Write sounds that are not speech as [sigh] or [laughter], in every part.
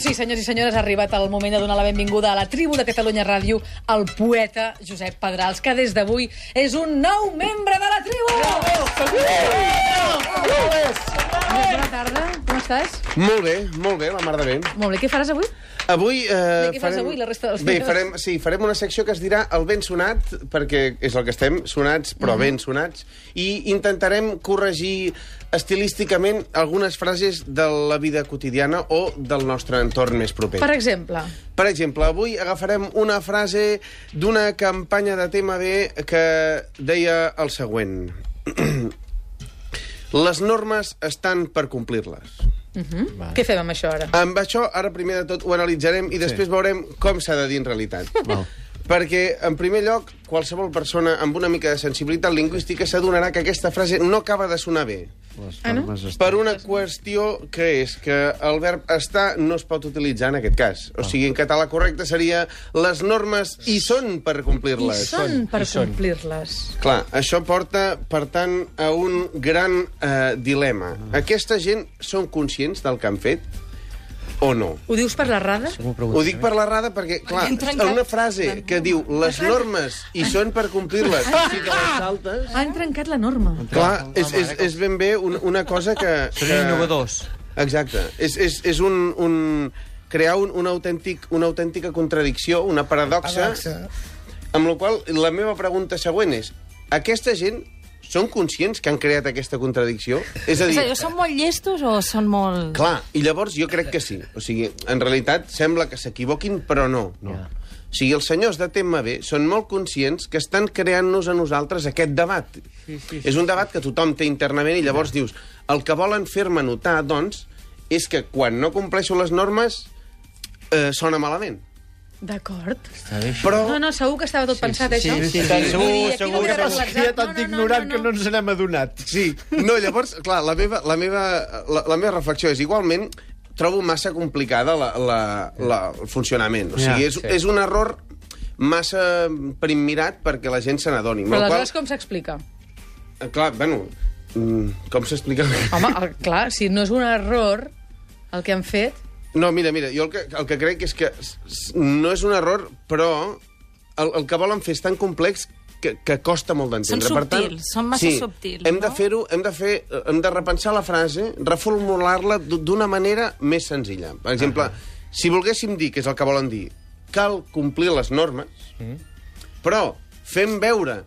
Doncs sí, senyors i senyores, ha arribat el moment de donar la benvinguda a la tribu de Catalunya Ràdio al poeta Josep Pedrals, que des d'avui és un nou membre de la tribu! Bona tarda, com estàs? Molt bé, molt bé, la mar de bé. Molt bé, què faràs avui? Avui... Eh, què fas avui, la resta dels Bé, dies? farem, sí, farem una secció que es dirà el ben sonat, perquè és el que estem, sonats, però Mhm. ben sonats, i intentarem corregir estilísticament algunes frases de la vida quotidiana o del nostre entorn més proper. Per exemple, Per exemple, avui agafarem una frase d'una campanya de tema B que deia el següent. [clears throat] Les normes estan per complir-les. què fem amb això ara? Amb això, ara primer de tot ho analitzarem i després sí. veurem com s'ha de dir en realitat. Val. Perquè, en primer lloc, qualsevol persona amb una mica de sensibilitat lingüística s'adonarà que aquesta frase no acaba de sonar bé. Les Ah, no? Per una qüestió que és que el verb estar no es pot utilitzar en aquest cas. O sigui, en català correcte seria les normes hi són per I complir-les. són per hi són. complir-les. Clar, això porta, per tant, a un gran eh, dilema. Aquesta gent són conscients del que han fet o no? Ho dius per la rada? M'ho pregunto, Ho dic per la rada perquè, clar, trencat. una frase que diu les normes hi són per complir-les, si te les saltes... Han trencat la norma. Clar, és, és, és ben bé un, una cosa que... Són que... innovadors. Exacte. És, és, és un, un, crear un, un autèntic, una autèntica contradicció, una paradoxa, amb la qual la meva pregunta següent és aquesta gent són conscients que han creat aquesta contradicció? És a És dir, a dir, són molt llestos o són molt... clar, i llavors jo crec que sí. O sigui, en realitat sembla que s'equivoquin, però no. no. O sigui, els senyors de tema B són molt conscients que estan creant-nos a nosaltres aquest debat. Sí, sí, sí. És un debat que tothom té internament i llavors dius el que volen fer-me notar, doncs, és que quan no compleixo les normes eh, sona malament. D'acord. Però... No, no, segur que estava tot pensat, sí, això. sí, sí, Vull dir, segur, aquí segur, no queda segur. reflexat. Hi ha tant ignorant que no ens n'hem adonat. Sí, no, llavors, clar, la meva, la meva, la, la meva reflexió és igualment trobo massa complicada la, la, la, el funcionament. O sigui, Ja, és, sí. és un error massa primmirat perquè la gent se n'adoni. Però la qual- aleshores com s'explica? Eh, Clar, bueno, mm, com s'explica? Home, el, clar, si no és un error el que han fet... No, mira, mira, jo el que, el que crec és que no és un error, però el, el que volen fer és tan complex que, que costa molt d'entendre. Són Per tant, subtils, són massa sí, subtils, Hem de no? fer-ho, hem de fer, hem de repensar la frase, reformular-la d'una manera més senzilla. Per exemple, uh -huh. si volguéssim dir, que és el que volen dir, cal complir les normes, mm. però fem veure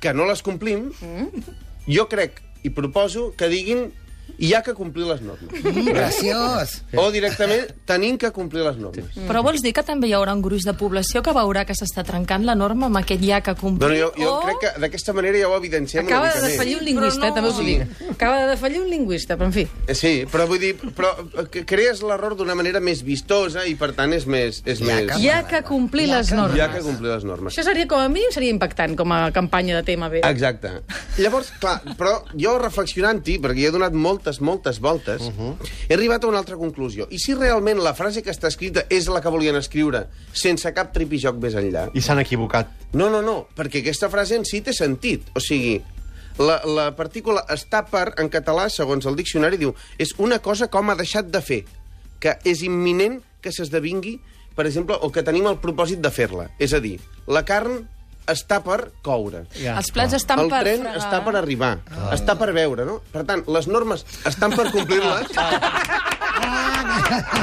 que no les complim, mm. jo crec i proposo que diguin hi ha que complir les normes. Graciós. O directament tenim que complir les normes. Però vols dir que també hi haurà un gruix de població que veurà que s'està trencant la norma amb aquest ja que complir? Bueno, jo, jo o... crec que d'aquesta manera ja ho evidenciem Acaba una de defallir més. un lingüista, no- també us ho Sí. dic. Acaba de defallir un lingüista, però en fi. Eh, Sí, però vull dir, però que crees l'error d'una manera més vistosa i per tant és més... És Ja més... que- Hi ha que complir les normes. Hi ha que complir les normes. Això seria, com a mínim, seria impactant com a campanya de tema B. Exacte. Llavors, clar, però jo reflexionant-hi, perquè hi he donat moltes, moltes voltes, uh -huh. he arribat a una altra conclusió. I si realment la frase que està escrita és la que volien escriure, sense cap tripijoc més enllà? I s'han equivocat. No, no, no, perquè aquesta frase en si té sentit. O sigui, la, la partícula està per, en català, segons el diccionari, diu és una cosa com ha deixat de fer, que és imminent que s'esdevingui, per exemple, o que tenim el propòsit de fer-la. És a dir, la carn està per coure. Ja. Els plats estan el per tren fregar. està per arribar, està per veure, no? Per tant, les normes estan per complir-les.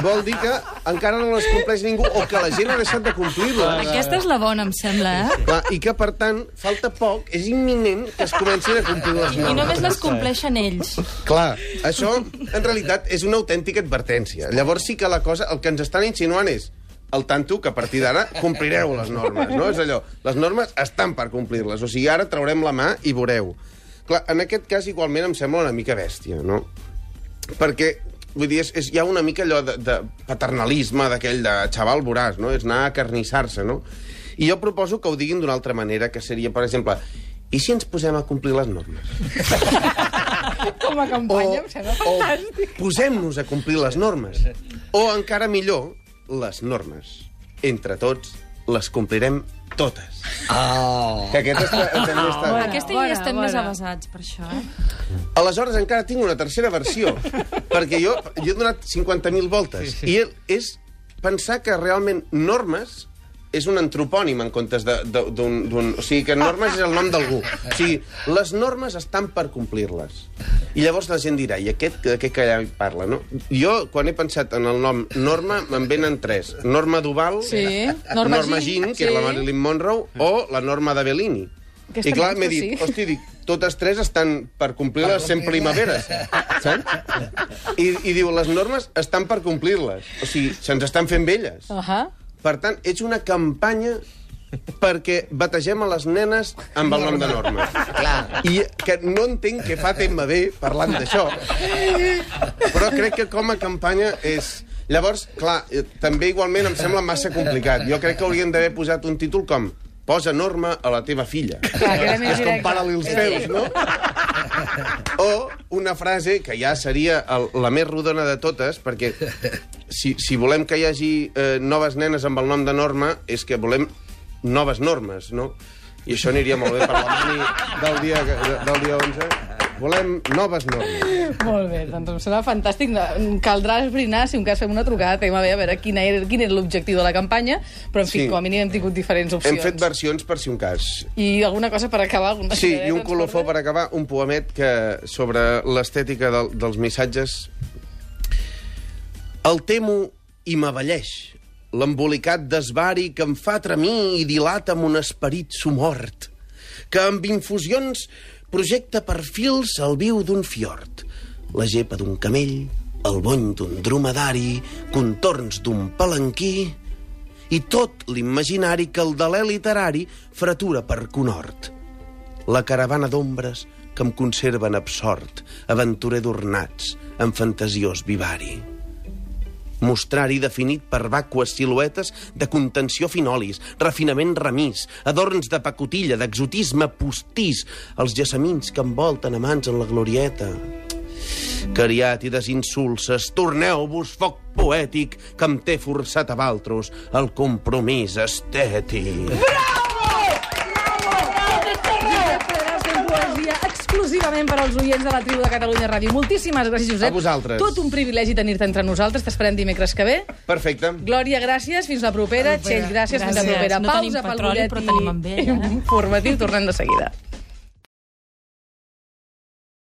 Vol dir que encara no les compleix ningú o que la gent ha deixat de complir-les. Aquesta és la bona, em sembla, eh? Clar, I que, per tant, falta poc, és imminent que es comencin a complir les I normes. només les compleixen ells. Clar, això, en realitat, és una autèntica advertència. Llavors sí que la cosa, el que ens estan insinuant és el tanto que a partir d'ara complireu les normes, no? És allò, les normes estan per complir-les, o sigui, ara traurem la mà i veureu. Clar, en aquest cas igualment em sembla una mica bèstia, no? Perquè, vull dir, és, és, hi ha una mica allò de, de paternalisme d'aquell de xaval voràs, no? És anar a carnissar-se, no? I jo proposo que ho diguin d'una altra manera, que seria, per exemple, i si ens posem a complir les normes? [laughs] Com a campanya, em sembla o fantàstic. posem-nos a complir les normes. O, encara millor, les normes. Entre tots, les complirem totes. Oh. Que aquest està, també està... Bona, Aquesta bona, ja estem bona. més avasats, per això. Eh? Aleshores encara tinc una tercera versió, perquè jo, jo he donat 50.000 voltes, sí, sí. i és pensar que realment normes és un antropònim en comptes d'un... d'un- O sigui, que normes és el nom d'algú. O sigui, les normes estan per complir-les. I llavors la gent dirà, i aquest de què calla parla, no? Jo, quan he pensat en el nom Norma, me'n venen tres. Norma Duval, Sí, Norma, Norma Jean, Jean, que és la sí. Marilyn Monroe, o la Norma de Bellini. Aquesta I clar, m'he sí. dit, hosti, dic, totes tres estan per complir les 100 primaveres. Saps? I, I diu, les normes estan per complir-les. O sigui, se'ns estan fent velles. Uh -huh. Per tant, ets una campanya perquè bategem a les nenes amb el nom de Norma. Clar. I que no entenc què fa Temma bé parlant d'això. Però crec que com a campanya és... Llavors, clar, eh, també igualment em sembla massa complicat. Jo crec que haurien d'haver posat un títol com Posa Norma a la teva filla. Clar, que era més És com directe. para-li els peus, no? O una frase que ja seria el, la més rodona de totes, perquè si, si volem que hi hagi eh, noves nenes amb el nom de Norma, és que volem noves normes, no? I això aniria molt bé per la mani del dia, del dia 11. Volem noves normes. Molt bé, doncs em sembla fantàstic. Caldrà esbrinar, si un cas fem una trucada, tema bé, a veure quin era, quin era l'objectiu de la campanya, però en fi, Sí. com a mínim hem tingut diferents opcions. Hem fet versions per si un cas. I alguna cosa per acabar? Alguna Sí, cigareta i un ens colofó per acabar, un poemet que sobre l'estètica del, dels missatges. El temo i m'avelleix, l'embolicat d'esvari que em fa tremir i dilata amb un esperit sumort, que amb infusions projecta perfils al viu d'un fiord, la gepa d'un camell, el bony d'un dromedari, contorns d'un palanquí i tot l'imaginari que el delè literari fratura per conhort. La caravana d'ombres que em conserven absort, aventurer d'ornats, en fantasiós vivari. Mostrar-hi definit per vàcues siluetes de contenció finolis, refinament remís, adorns de pacotilla, d'exotisme postís, els gessamins que envolten amants en la glorieta. Cariàtides insulses, torneu-vos foc poètic que em té forçat a valtros el compromís estètic. Podràs exclusivament per als oients de la tribu de Catalunya Ràdio. Moltíssimes gràcies, Josep. A vosaltres. Tot un privilegi tenir-te entre nosaltres. T'esperem dimecres que ve. Perfecte. Glòria, gràcies. Fins la propera. Txell, gràcies. Fins la Gràcies. propera. No Pausa pel amb ell, eh? [laughs] informatiu. Tornem de seguida.